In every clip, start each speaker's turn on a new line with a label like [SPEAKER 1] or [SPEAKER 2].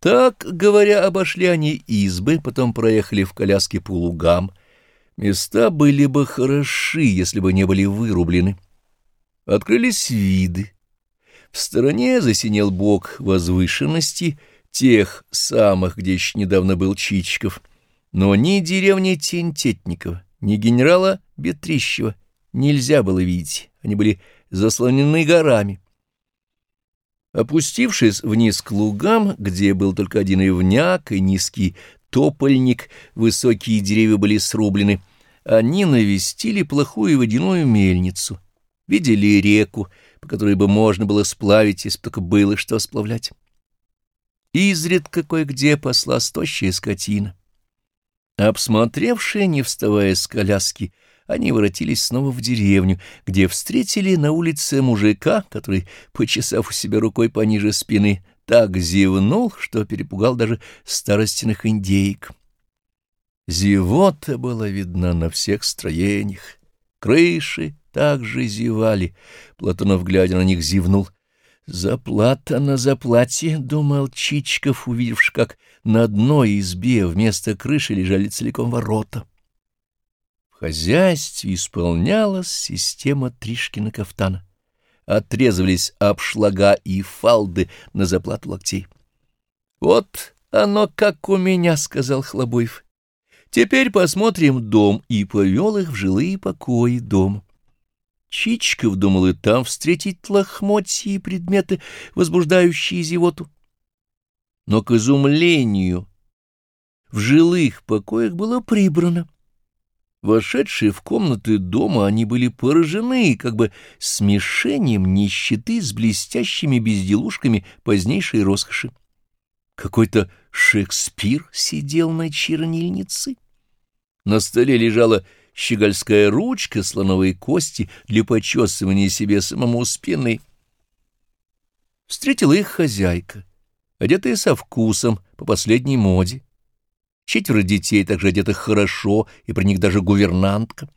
[SPEAKER 1] Так, говоря, обошли они избы, потом проехали в коляске по лугам. Места были бы хороши, если бы не были вырублены. Открылись виды. В стороне засинел бок возвышенности, тех самых, где еще недавно был Чичиков, но ни деревни Тентетникова, ни генерала Бетрищева нельзя было видеть, они были заслонены горами. Опустившись вниз к лугам, где был только один ивняк и низкий топольник, высокие деревья были срублены, они навестили плохую водяную мельницу, видели реку, по которой бы можно было сплавить, если бы только было что сплавлять. Изредка кое-где посла тощая скотина. Обсмотревшие, не вставая с коляски, они воротились снова в деревню, где встретили на улице мужика, который, почесав у себя рукой пониже спины, так зевнул, что перепугал даже старостиных индейок. Зевота была видна на всех строениях. Крыши также зевали. Платонов, глядя на них, зевнул. «Заплата на заплате», — думал Чичков, увидевши, как на одной избе вместо крыши лежали целиком ворота хозяйстве исполнялась система Тришкина кафтана. Отрезывались обшлага и фалды на заплату локтей. — Вот оно как у меня, — сказал Хлобоев. — Теперь посмотрим дом, и повел их в жилые покои дома. Чичков думал и там встретить лохмотья и предметы, возбуждающие зевоту. Но к изумлению в жилых покоях было прибрано. Вошедшие в комнаты дома, они были поражены как бы смешением нищеты с блестящими безделушками позднейшей роскоши. Какой-то Шекспир сидел на чернильнице. На столе лежала щегольская ручка слоновой кости для почесывания себе самому спины. Встретила их хозяйка, одетая со вкусом по последней моде четверо детей, также одетых хорошо, и про них даже гувернантка.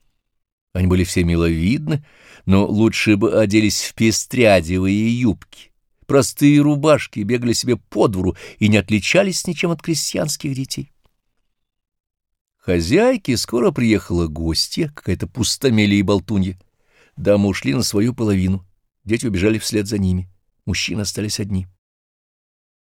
[SPEAKER 1] Они были все миловидны, но лучше бы оделись в пестрядевые юбки. Простые рубашки бегали себе по двору и не отличались ничем от крестьянских детей. Хозяйке скоро приехала гостья, какая-то пустомелия и болтунья. Дамы ушли на свою половину, дети убежали вслед за ними, мужчины остались одни.